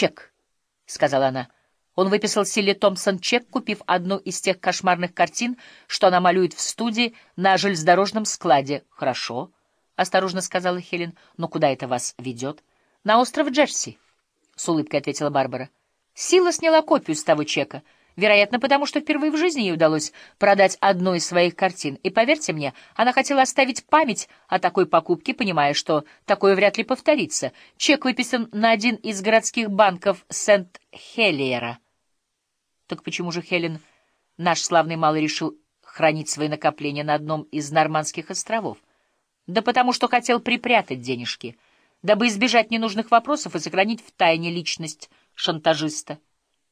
чек», — сказала она. Он выписал Силе Томпсон чек, купив одну из тех кошмарных картин, что она малюет в студии на железнодорожном складе. «Хорошо», — осторожно сказала Хелен. «Но куда это вас ведет?» «На остров Джерси», — с улыбкой ответила Барбара. Сила сняла копию с того чека — Вероятно, потому что впервые в жизни ей удалось продать одну из своих картин. И, поверьте мне, она хотела оставить память о такой покупке, понимая, что такое вряд ли повторится. Чек выписан на один из городских банков Сент-Хелиера. Так почему же Хелен, наш славный малый, решил хранить свои накопления на одном из Нормандских островов? Да потому что хотел припрятать денежки, дабы избежать ненужных вопросов и сохранить в тайне личность шантажиста.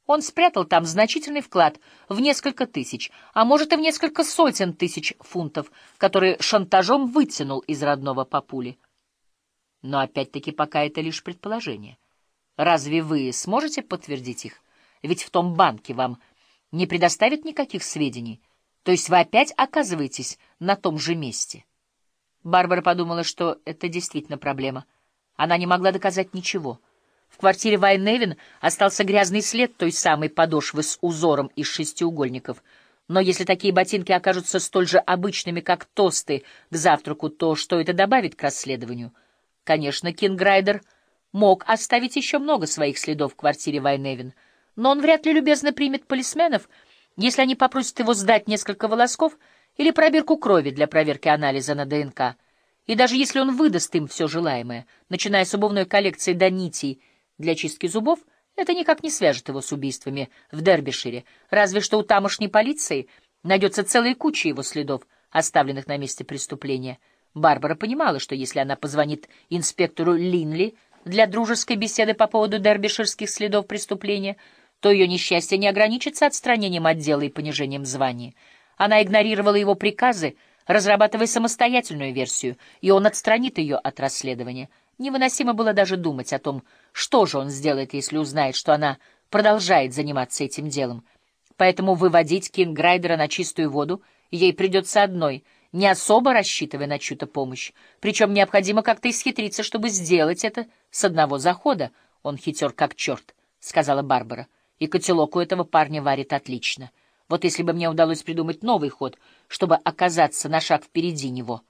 Он спрятал там значительный вклад в несколько тысяч, а может и в несколько сотен тысяч фунтов, которые шантажом вытянул из родного папули. Но опять-таки пока это лишь предположение. Разве вы сможете подтвердить их? Ведь в том банке вам не предоставят никаких сведений, то есть вы опять оказываетесь на том же месте. Барбара подумала, что это действительно проблема. Она не могла доказать ничего — в квартире Вайневин остался грязный след той самой подошвы с узором из шестиугольников. Но если такие ботинки окажутся столь же обычными, как тосты к завтраку, то что это добавит к расследованию? Конечно, Кинграйдер мог оставить еще много своих следов в квартире Вай Невин, но он вряд ли любезно примет полисменов, если они попросят его сдать несколько волосков или пробирку крови для проверки анализа на ДНК. И даже если он выдаст им все желаемое, начиная с обувной коллекции до нитей, для чистки зубов это никак не свяжет его с убийствами в Дербишире, разве что у тамошней полиции найдется целая куча его следов, оставленных на месте преступления. Барбара понимала, что если она позвонит инспектору Линли для дружеской беседы по поводу дербиширских следов преступления, то ее несчастье не ограничится отстранением отдела и понижением звания. Она игнорировала его приказы, разрабатывая самостоятельную версию, и он отстранит ее от расследования. Невыносимо было даже думать о том, что же он сделает, если узнает, что она продолжает заниматься этим делом. Поэтому выводить Кинграйдера на чистую воду ей придется одной, не особо рассчитывая на чью-то помощь. Причем необходимо как-то исхитриться, чтобы сделать это с одного захода. Он хитер как черт, — сказала Барбара. И котелок у этого парня варит отлично. Вот если бы мне удалось придумать новый ход, чтобы оказаться на шаг впереди него —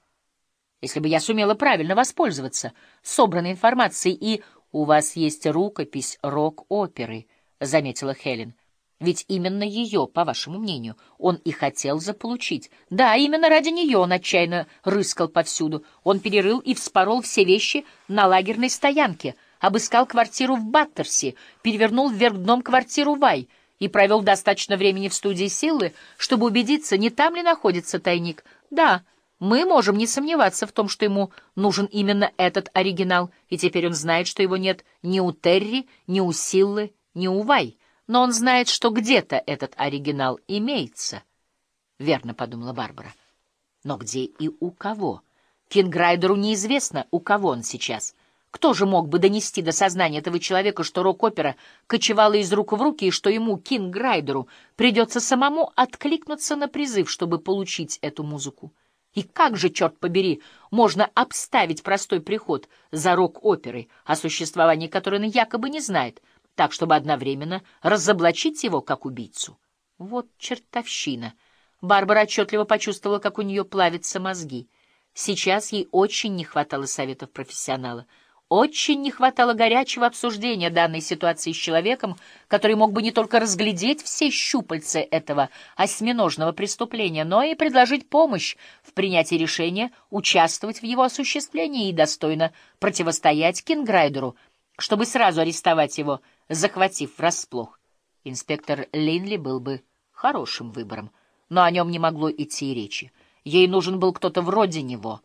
если бы я сумела правильно воспользоваться собранной информацией, и у вас есть рукопись рок-оперы, — заметила Хелен. Ведь именно ее, по вашему мнению, он и хотел заполучить. Да, именно ради нее он отчаянно рыскал повсюду. Он перерыл и вспорол все вещи на лагерной стоянке, обыскал квартиру в Баттерси, перевернул вверх дном квартиру Вай и провел достаточно времени в студии Силы, чтобы убедиться, не там ли находится тайник. Да, — мы можем не сомневаться в том, что ему нужен именно этот оригинал, и теперь он знает, что его нет ни у Терри, ни у Силлы, ни у Вай, но он знает, что где-то этот оригинал имеется. Верно, — подумала Барбара. Но где и у кого? Кинграйдеру неизвестно, у кого он сейчас. Кто же мог бы донести до сознания этого человека, что рок-опера кочевала из рук в руки, и что ему, Кинграйдеру, придется самому откликнуться на призыв, чтобы получить эту музыку? И как же, черт побери, можно обставить простой приход за рок-оперой, о существовании которой он якобы не знает, так, чтобы одновременно разоблачить его как убийцу? Вот чертовщина. Барбара отчетливо почувствовала, как у нее плавятся мозги. Сейчас ей очень не хватало советов профессионала — очень не хватало горячего обсуждения данной ситуации с человеком, который мог бы не только разглядеть все щупальца этого осьминожного преступления, но и предложить помощь в принятии решения участвовать в его осуществлении и достойно противостоять Кинграйдеру, чтобы сразу арестовать его, захватив врасплох. Инспектор Линли был бы хорошим выбором, но о нем не могло идти и речи. Ей нужен был кто-то вроде него —